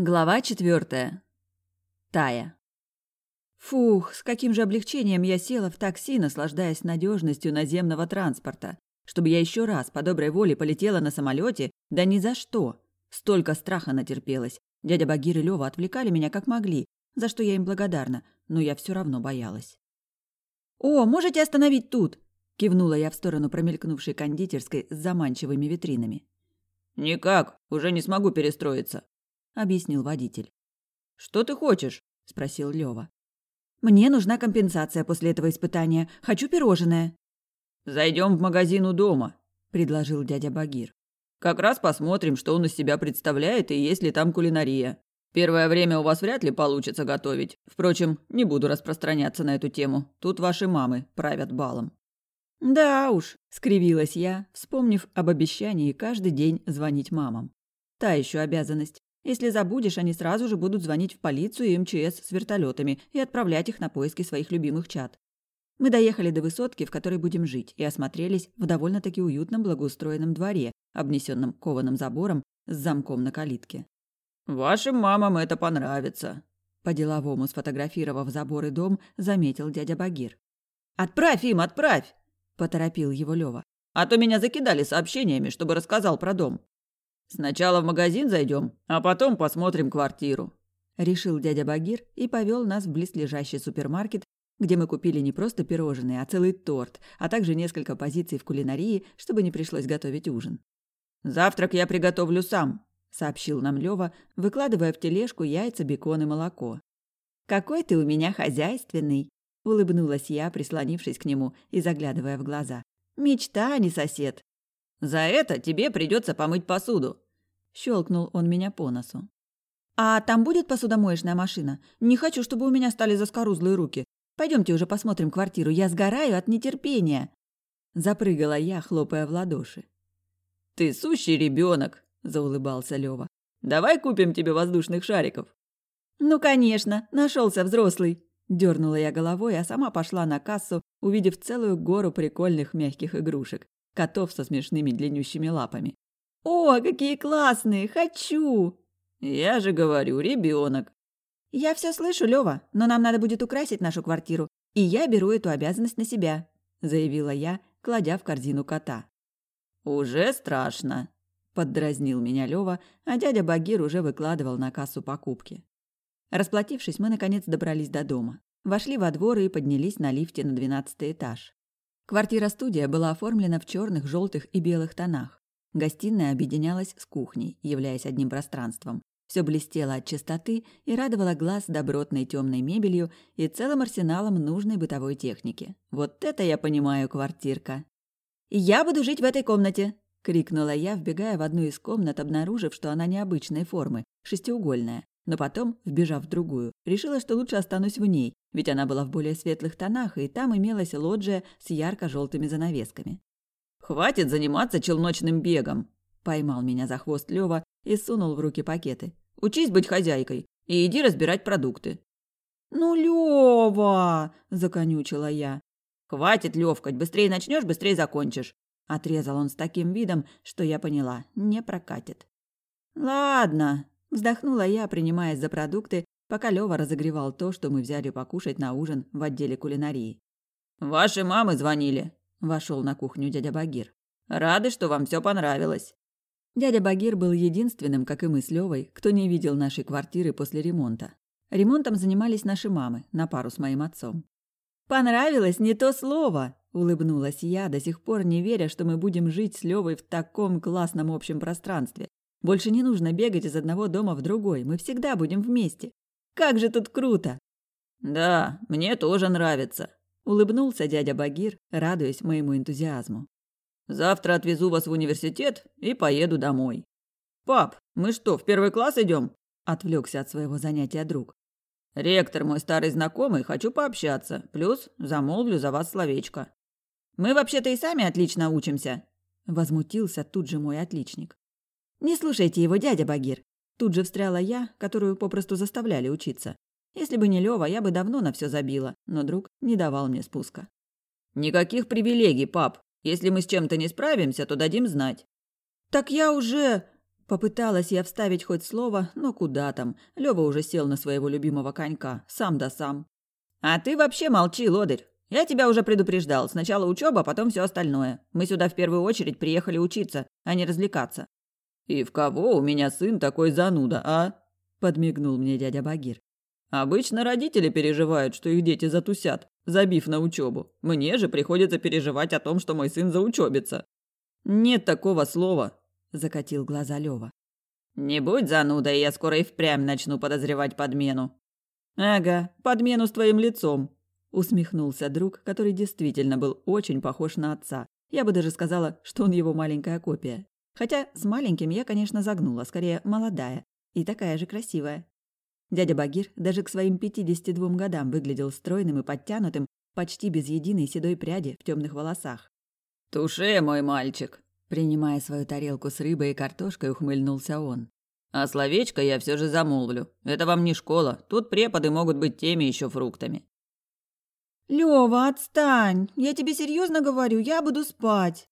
Глава четвертая. Тая. Фух, с каким же облегчением я села в такси, наслаждаясь надежностью наземного транспорта. Чтобы я еще раз по доброй воле полетела на самолете, да ни за что. Столько страха натерпелась. Дядя Багир и Лева отвлекали меня как могли, за что я им благодарна, но я все равно боялась. «О, можете остановить тут?» – кивнула я в сторону промелькнувшей кондитерской с заманчивыми витринами. «Никак, уже не смогу перестроиться», – объяснил водитель. «Что ты хочешь?» – спросил Лева. «Мне нужна компенсация после этого испытания. Хочу пирожное». «Зайдем в магазин у дома», – предложил дядя Багир. «Как раз посмотрим, что он из себя представляет и есть ли там кулинария. Первое время у вас вряд ли получится готовить. Впрочем, не буду распространяться на эту тему. Тут ваши мамы правят балом». «Да уж», – скривилась я, вспомнив об обещании каждый день звонить мамам. «Та еще обязанность. Если забудешь, они сразу же будут звонить в полицию и МЧС с вертолетами и отправлять их на поиски своих любимых чат. Мы доехали до высотки, в которой будем жить, и осмотрелись в довольно-таки уютном благоустроенном дворе, обнесенном кованым забором с замком на калитке. «Вашим мамам это понравится», – по-деловому сфотографировав забор и дом, заметил дядя Багир. «Отправь им, отправь!» – поторопил его Лёва. «А то меня закидали сообщениями, чтобы рассказал про дом». Сначала в магазин зайдем, а потом посмотрим квартиру. Решил дядя Багир и повел нас в близлежащий супермаркет, где мы купили не просто пирожные, а целый торт, а также несколько позиций в кулинарии, чтобы не пришлось готовить ужин. «Завтрак я приготовлю сам», – сообщил нам Лёва, выкладывая в тележку яйца, бекон и молоко. «Какой ты у меня хозяйственный!» – улыбнулась я, прислонившись к нему и заглядывая в глаза. «Мечта, а не сосед!» За это тебе придется помыть посуду. Щелкнул он меня по носу. А там будет посудомоечная машина? Не хочу, чтобы у меня стали заскорузлые руки. Пойдемте уже посмотрим квартиру. Я сгораю от нетерпения. Запрыгала я, хлопая в ладоши. Ты сущий ребенок, заулыбался Лева. Давай купим тебе воздушных шариков. Ну, конечно, нашелся взрослый. Дернула я головой, а сама пошла на кассу, увидев целую гору прикольных мягких игрушек котов со смешными длиннющими лапами. «О, какие классные! Хочу!» «Я же говорю, ребенок. «Я все слышу, Лева, но нам надо будет украсить нашу квартиру, и я беру эту обязанность на себя», – заявила я, кладя в корзину кота. «Уже страшно», – поддразнил меня Лева, а дядя Багир уже выкладывал на кассу покупки. Расплатившись, мы наконец добрались до дома. Вошли во двор и поднялись на лифте на двенадцатый этаж. Квартира-студия была оформлена в черных, желтых и белых тонах. Гостиная объединялась с кухней, являясь одним пространством. Все блестело от чистоты и радовало глаз добротной темной мебелью и целым арсеналом нужной бытовой техники. Вот это я понимаю, квартирка. «Я буду жить в этой комнате!» – крикнула я, вбегая в одну из комнат, обнаружив, что она необычной формы, шестиугольная. Но потом, вбежав в другую, решила, что лучше останусь в ней, ведь она была в более светлых тонах, и там имелась лоджия с ярко-желтыми занавесками. «Хватит заниматься челночным бегом!» Поймал меня за хвост Лёва и сунул в руки пакеты. «Учись быть хозяйкой и иди разбирать продукты». «Ну, Лёва!» – законючила я. «Хватит лёвкать, быстрее начнешь, быстрее закончишь!» Отрезал он с таким видом, что я поняла, не прокатит. «Ладно», – вздохнула я, принимаясь за продукты пока Лёва разогревал то, что мы взяли покушать на ужин в отделе кулинарии. «Ваши мамы звонили», – вошел на кухню дядя Багир. «Рады, что вам все понравилось». Дядя Багир был единственным, как и мы с Левой, кто не видел нашей квартиры после ремонта. Ремонтом занимались наши мамы, на пару с моим отцом. «Понравилось не то слово!» – улыбнулась я, до сих пор не веря, что мы будем жить с Левой в таком классном общем пространстве. Больше не нужно бегать из одного дома в другой, мы всегда будем вместе. Как же тут круто!» «Да, мне тоже нравится», – улыбнулся дядя Багир, радуясь моему энтузиазму. «Завтра отвезу вас в университет и поеду домой». «Пап, мы что, в первый класс идем?» – отвлекся от своего занятия друг. «Ректор мой старый знакомый, хочу пообщаться, плюс замолвлю за вас словечко». «Мы вообще-то и сами отлично учимся», – возмутился тут же мой отличник. «Не слушайте его, дядя Багир. Тут же встряла я, которую попросту заставляли учиться. Если бы не Лёва, я бы давно на все забила, но друг не давал мне спуска. «Никаких привилегий, пап. Если мы с чем-то не справимся, то дадим знать». «Так я уже...» Попыталась я вставить хоть слово, но куда там. Лёва уже сел на своего любимого конька, сам да сам. «А ты вообще молчи, лодырь. Я тебя уже предупреждал. Сначала учеба, потом все остальное. Мы сюда в первую очередь приехали учиться, а не развлекаться». «И в кого у меня сын такой зануда, а?» – подмигнул мне дядя Багир. «Обычно родители переживают, что их дети затусят, забив на учебу. Мне же приходится переживать о том, что мой сын заучебится. Нет такого слова, закатил глаза Лёва. Не будь занудой, я скоро и впрямь начну подозревать подмену. Ага, подмену с твоим лицом, усмехнулся друг, который действительно был очень похож на отца. Я бы даже сказала, что он его маленькая копия. Хотя с маленьким я, конечно, загнула, скорее молодая и такая же красивая. Дядя Багир даже к своим 52 годам выглядел стройным и подтянутым, почти без единой седой пряди в темных волосах. «Туше, мой мальчик!» Принимая свою тарелку с рыбой и картошкой, ухмыльнулся он. «А словечко я все же замолвлю. Это вам не школа. Тут преподы могут быть теми еще фруктами». «Лёва, отстань! Я тебе серьезно говорю, я буду спать!»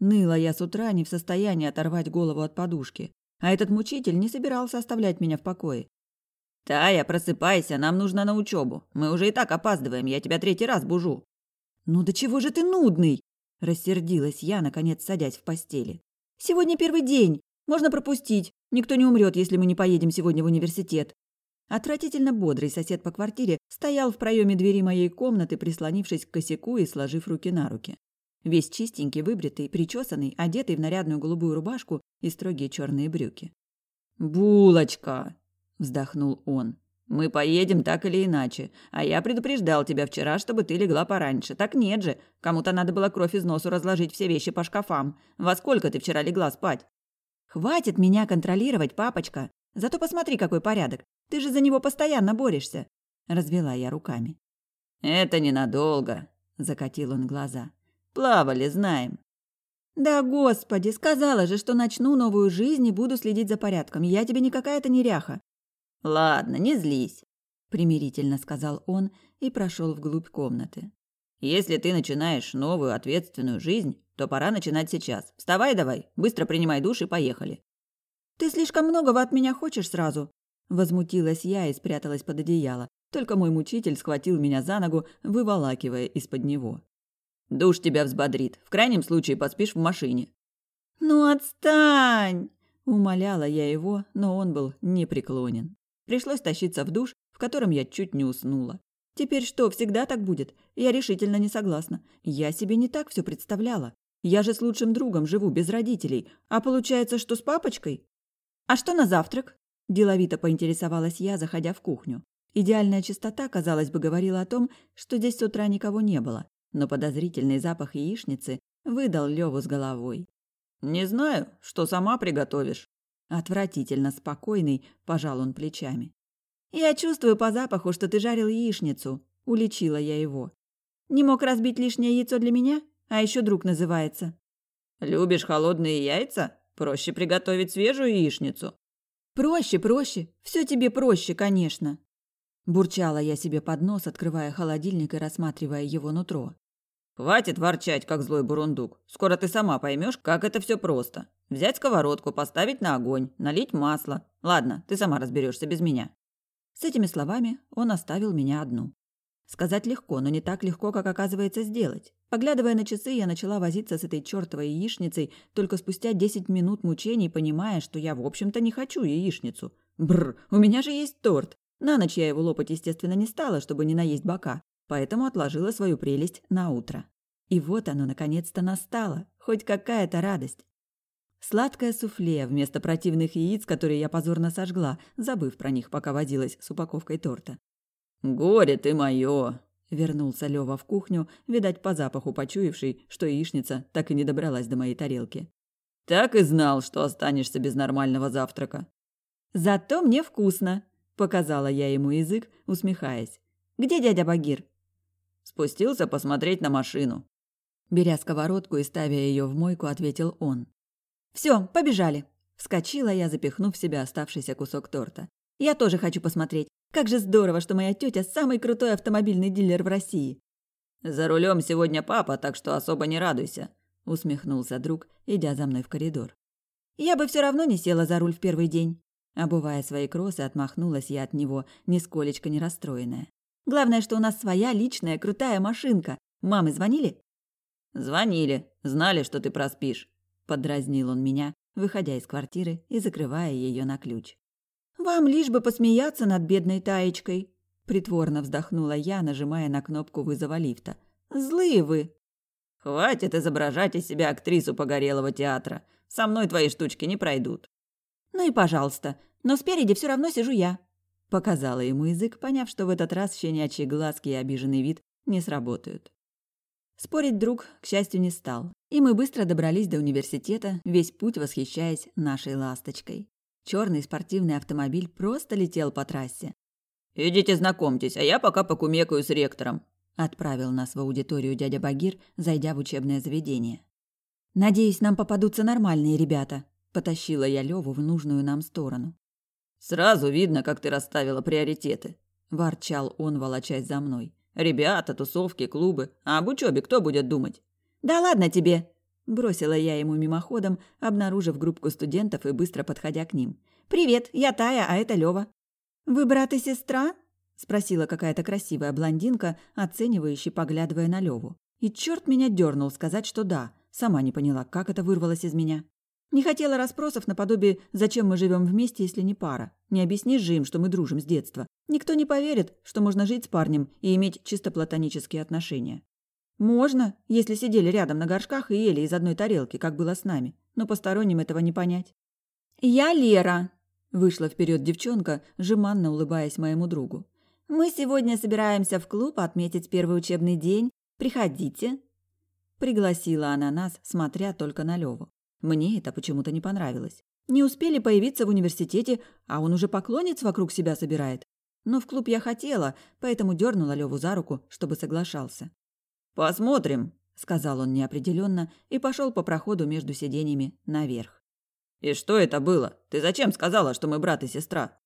Ныла я с утра не в состоянии оторвать голову от подушки. А этот мучитель не собирался оставлять меня в покое. «Тая, просыпайся, нам нужно на учебу. Мы уже и так опаздываем, я тебя третий раз бужу». «Ну до чего же ты нудный?» Рассердилась я, наконец садясь в постели. «Сегодня первый день. Можно пропустить. Никто не умрет, если мы не поедем сегодня в университет». Отвратительно бодрый сосед по квартире стоял в проеме двери моей комнаты, прислонившись к косяку и сложив руки на руки. Весь чистенький, выбритый, причесанный, одетый в нарядную голубую рубашку и строгие черные брюки. «Булочка!» – вздохнул он. Мы поедем так или иначе. А я предупреждал тебя вчера, чтобы ты легла пораньше. Так нет же. Кому-то надо было кровь из носу разложить все вещи по шкафам. Во сколько ты вчера легла спать? Хватит меня контролировать, папочка. Зато посмотри, какой порядок. Ты же за него постоянно борешься. Развела я руками. Это ненадолго, закатил он глаза. Плавали, знаем. Да, господи, сказала же, что начну новую жизнь и буду следить за порядком. Я тебе не какая-то неряха. Ладно, не злись, примирительно сказал он и прошел вглубь комнаты. Если ты начинаешь новую ответственную жизнь, то пора начинать сейчас. Вставай давай, быстро принимай душ и поехали. Ты слишком многого от меня хочешь сразу, возмутилась я и спряталась под одеяло. Только мой мучитель схватил меня за ногу, выволакивая из-под него. Душ тебя взбодрит. В крайнем случае поспишь в машине. Ну отстань, умоляла я его, но он был непреклонен. Пришлось тащиться в душ, в котором я чуть не уснула. Теперь что, всегда так будет? Я решительно не согласна. Я себе не так все представляла. Я же с лучшим другом живу без родителей, а получается, что с папочкой? А что на завтрак? Деловито поинтересовалась я, заходя в кухню. Идеальная чистота, казалось бы, говорила о том, что здесь с утра никого не было, но подозрительный запах яичницы выдал Леву с головой. «Не знаю, что сама приготовишь», Отвратительно спокойный, пожал он плечами. «Я чувствую по запаху, что ты жарил яичницу», – уличила я его. «Не мог разбить лишнее яйцо для меня? А еще друг называется». «Любишь холодные яйца? Проще приготовить свежую яичницу». «Проще, проще. Все тебе проще, конечно». Бурчала я себе под нос, открывая холодильник и рассматривая его нутро. «Хватит ворчать, как злой бурундук. Скоро ты сама поймешь, как это все просто. Взять сковородку, поставить на огонь, налить масло. Ладно, ты сама разберешься без меня». С этими словами он оставил меня одну. Сказать легко, но не так легко, как оказывается сделать. Поглядывая на часы, я начала возиться с этой чертовой яичницей только спустя 10 минут мучений, понимая, что я, в общем-то, не хочу яичницу. Бррр, у меня же есть торт. На ночь я его лопать, естественно, не стала, чтобы не наесть бока поэтому отложила свою прелесть на утро. И вот оно наконец-то настало, хоть какая-то радость. Сладкое суфле вместо противных яиц, которые я позорно сожгла, забыв про них, пока водилась с упаковкой торта. «Горе ты моё!» – вернулся Лёва в кухню, видать, по запаху почуявший, что яичница так и не добралась до моей тарелки. «Так и знал, что останешься без нормального завтрака». «Зато мне вкусно!» – показала я ему язык, усмехаясь. «Где дядя Багир?» Спустился посмотреть на машину. Беря сковородку и ставя ее в мойку, ответил он. Все, побежали. Вскочила я, запихнув в себя оставшийся кусок торта. Я тоже хочу посмотреть. Как же здорово, что моя тетя самый крутой автомобильный дилер в России. За рулем сегодня папа, так что особо не радуйся, усмехнулся друг, идя за мной в коридор. Я бы все равно не села за руль в первый день. Обувая свои кроссы, отмахнулась я от него, нисколечко не расстроенная. Главное, что у нас своя личная крутая машинка. Мамы звонили? Звонили. Знали, что ты проспишь. Подразнил он меня, выходя из квартиры и закрывая ее на ключ. Вам лишь бы посмеяться над бедной Таечкой. Притворно вздохнула я, нажимая на кнопку вызова лифта. Злые вы. Хватит изображать из себя актрису погорелого театра. Со мной твои штучки не пройдут. Ну и пожалуйста, но спереди все равно сижу я. Показала ему язык, поняв, что в этот раз щенячьи глазки и обиженный вид не сработают. Спорить друг, к счастью, не стал, и мы быстро добрались до университета, весь путь восхищаясь нашей ласточкой. Черный спортивный автомобиль просто летел по трассе. «Идите знакомьтесь, а я пока покумекаю с ректором», отправил нас в аудиторию дядя Багир, зайдя в учебное заведение. «Надеюсь, нам попадутся нормальные ребята», потащила я Леву в нужную нам сторону. Сразу видно, как ты расставила приоритеты, ворчал он, волочась за мной. Ребята, тусовки, клубы. А об учебе кто будет думать? Да ладно тебе, бросила я ему мимоходом, обнаружив группку студентов и быстро подходя к ним. Привет, я Тая, а это Лева. Вы брат и сестра? спросила какая-то красивая блондинка, оценивающе поглядывая на Леву. И черт меня дернул сказать, что да. Сама не поняла, как это вырвалось из меня. Не хотела расспросов наподобие «зачем мы живем вместе, если не пара?». Не объяснишь же им, что мы дружим с детства. Никто не поверит, что можно жить с парнем и иметь чисто платонические отношения. Можно, если сидели рядом на горшках и ели из одной тарелки, как было с нами. Но посторонним этого не понять. «Я Лера», – вышла вперед девчонка, жеманно улыбаясь моему другу. «Мы сегодня собираемся в клуб отметить первый учебный день. Приходите». Пригласила она нас, смотря только на Леву. Мне это почему-то не понравилось. Не успели появиться в университете, а он уже поклонниц вокруг себя собирает. Но в клуб я хотела, поэтому дернула Леву за руку, чтобы соглашался. «Посмотрим», — сказал он неопределенно и пошел по проходу между сиденьями наверх. «И что это было? Ты зачем сказала, что мы брат и сестра?»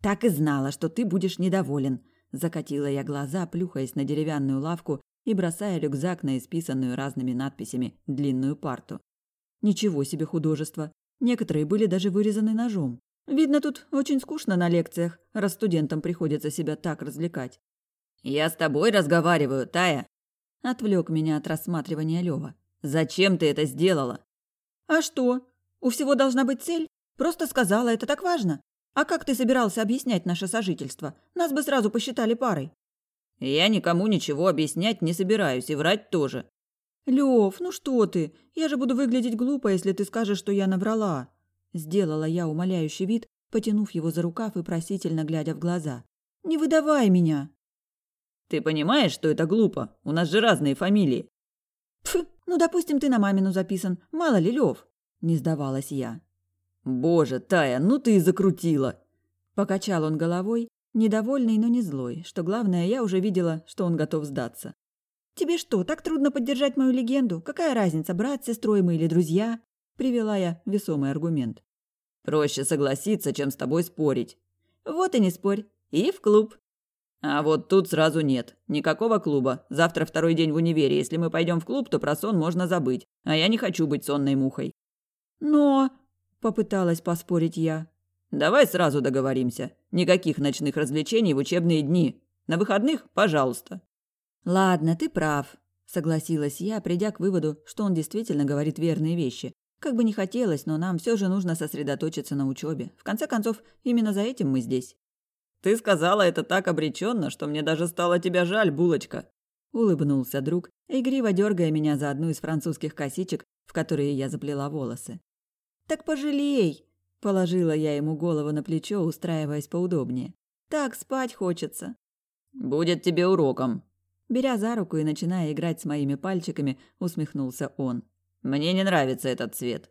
«Так и знала, что ты будешь недоволен», — закатила я глаза, плюхаясь на деревянную лавку и бросая рюкзак на исписанную разными надписями длинную парту. Ничего себе художество. Некоторые были даже вырезаны ножом. Видно, тут очень скучно на лекциях, раз студентам приходится себя так развлекать. «Я с тобой разговариваю, Тая!» Отвлек меня от рассматривания Лёва. «Зачем ты это сделала?» «А что? У всего должна быть цель? Просто сказала, это так важно. А как ты собирался объяснять наше сожительство? Нас бы сразу посчитали парой». «Я никому ничего объяснять не собираюсь и врать тоже. «Лев, ну что ты? Я же буду выглядеть глупо, если ты скажешь, что я наврала». Сделала я умоляющий вид, потянув его за рукав и просительно глядя в глаза. «Не выдавай меня!» «Ты понимаешь, что это глупо? У нас же разные фамилии». «Пф, ну, допустим, ты на мамину записан. Мало ли, Лев?» Не сдавалась я. «Боже, Тая, ну ты и закрутила!» Покачал он головой, недовольный, но не злой, что главное, я уже видела, что он готов сдаться. «Тебе что, так трудно поддержать мою легенду? Какая разница, брат сестрой мы или друзья?» Привела я весомый аргумент. «Проще согласиться, чем с тобой спорить». «Вот и не спорь. И в клуб». «А вот тут сразу нет. Никакого клуба. Завтра второй день в универе. Если мы пойдем в клуб, то про сон можно забыть. А я не хочу быть сонной мухой». «Но...» – попыталась поспорить я. «Давай сразу договоримся. Никаких ночных развлечений в учебные дни. На выходных – пожалуйста». «Ладно, ты прав», – согласилась я, придя к выводу, что он действительно говорит верные вещи. Как бы не хотелось, но нам все же нужно сосредоточиться на учебе. В конце концов, именно за этим мы здесь. «Ты сказала это так обреченно, что мне даже стало тебя жаль, булочка», – улыбнулся друг, игриво дергая меня за одну из французских косичек, в которые я заплела волосы. «Так пожалей!» – положила я ему голову на плечо, устраиваясь поудобнее. «Так спать хочется». «Будет тебе уроком», Беря за руку и начиная играть с моими пальчиками, усмехнулся он. «Мне не нравится этот цвет».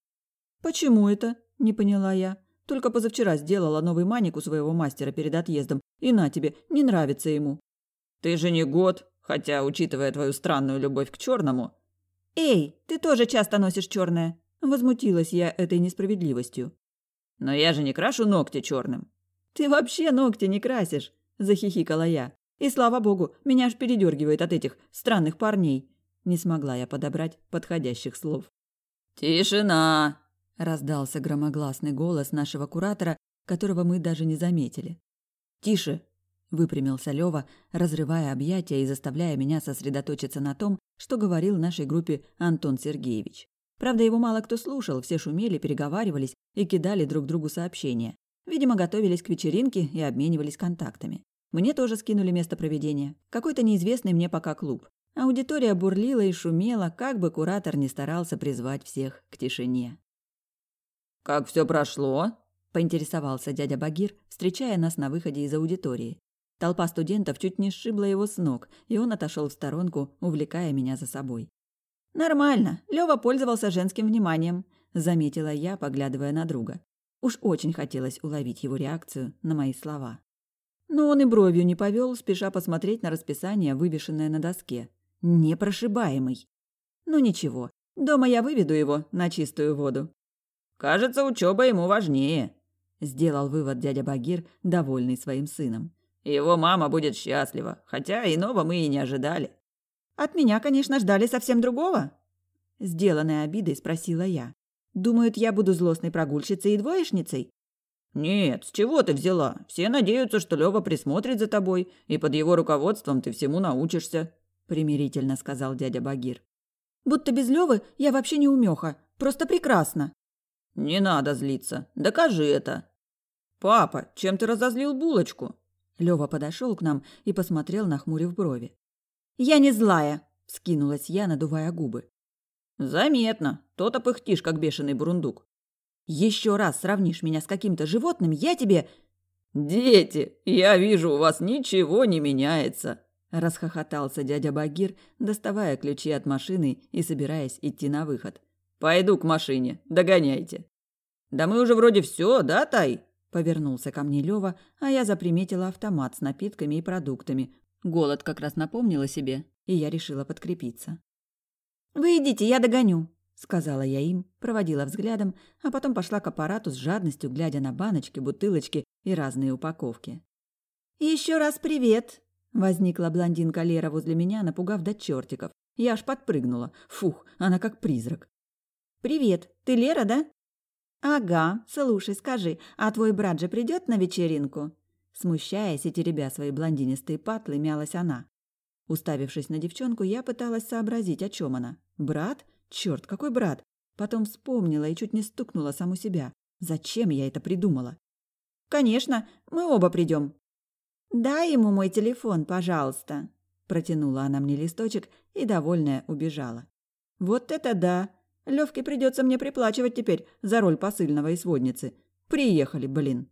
«Почему это?» – не поняла я. «Только позавчера сделала новый маник у своего мастера перед отъездом, и на тебе, не нравится ему». «Ты же не год, хотя, учитывая твою странную любовь к черному...» «Эй, ты тоже часто носишь черное!» Возмутилась я этой несправедливостью. «Но я же не крашу ногти черным». «Ты вообще ногти не красишь!» – захихикала я. И слава богу, меня аж передергивает от этих странных парней. Не смогла я подобрать подходящих слов. «Тишина!» – раздался громогласный голос нашего куратора, которого мы даже не заметили. «Тише!» – выпрямился Лёва, разрывая объятия и заставляя меня сосредоточиться на том, что говорил нашей группе Антон Сергеевич. Правда, его мало кто слушал, все шумели, переговаривались и кидали друг другу сообщения. Видимо, готовились к вечеринке и обменивались контактами. Мне тоже скинули место проведения. Какой-то неизвестный мне пока клуб. Аудитория бурлила и шумела, как бы куратор не старался призвать всех к тишине. «Как все прошло?» – поинтересовался дядя Багир, встречая нас на выходе из аудитории. Толпа студентов чуть не сшибла его с ног, и он отошел в сторонку, увлекая меня за собой. «Нормально. Лёва пользовался женским вниманием», – заметила я, поглядывая на друга. Уж очень хотелось уловить его реакцию на мои слова. Но он и бровью не повел, спеша посмотреть на расписание, вывешенное на доске. Непрошибаемый. Ну ничего, дома я выведу его на чистую воду. «Кажется, учеба ему важнее», – сделал вывод дядя Багир, довольный своим сыном. «Его мама будет счастлива, хотя иного мы и не ожидали». От меня, конечно, ждали совсем другого. Сделанной обидой спросила я. Думают, я буду злостной прогульщицей и двоечницей? Нет, с чего ты взяла? Все надеются, что Лёва присмотрит за тобой, и под его руководством ты всему научишься, примирительно сказал дядя Багир. Будто без Лёвы я вообще не умеха, просто прекрасно. Не надо злиться. Докажи это. Папа, чем ты разозлил булочку? Лёва подошел к нам и посмотрел, нахмурив брови. «Я не злая», – скинулась я, надувая губы. «Заметно. То-то пыхтишь, как бешеный бурундук». «Еще раз сравнишь меня с каким-то животным, я тебе...» «Дети, я вижу, у вас ничего не меняется», – расхохотался дядя Багир, доставая ключи от машины и собираясь идти на выход. «Пойду к машине, догоняйте». «Да мы уже вроде все, да, Тай?» Повернулся ко мне Лёва, а я заприметила автомат с напитками и продуктами, Голод как раз напомнил о себе, и я решила подкрепиться. «Вы идите, я догоню», — сказала я им, проводила взглядом, а потом пошла к аппарату с жадностью, глядя на баночки, бутылочки и разные упаковки. «Еще раз привет!» — возникла блондинка Лера возле меня, напугав до чертиков. Я аж подпрыгнула. Фух, она как призрак. «Привет, ты Лера, да?» «Ага, слушай, скажи, а твой брат же придет на вечеринку?» Смущаясь и теребя свои блондинистые патлы, мялась она. Уставившись на девчонку, я пыталась сообразить, о чем она. Брат? Черт, какой брат? Потом вспомнила и чуть не стукнула саму себя. Зачем я это придумала? «Конечно, мы оба придем. «Дай ему мой телефон, пожалуйста», – протянула она мне листочек и, довольная, убежала. «Вот это да! Левке придется мне приплачивать теперь за роль посыльного и сводницы. Приехали, блин!»